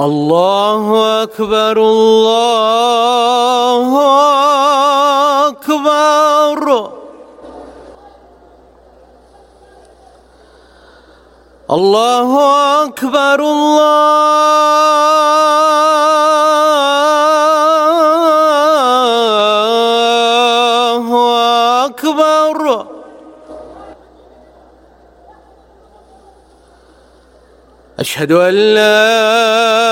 الله أكبر الله أكبر الله أكبر الله أكبر أشهد أن لا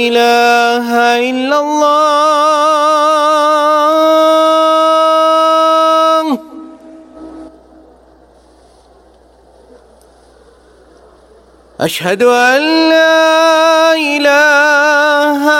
الہ الا اللہ أشهد ان لا الہ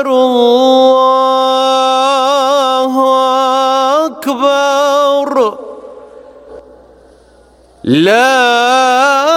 الله أكبر لا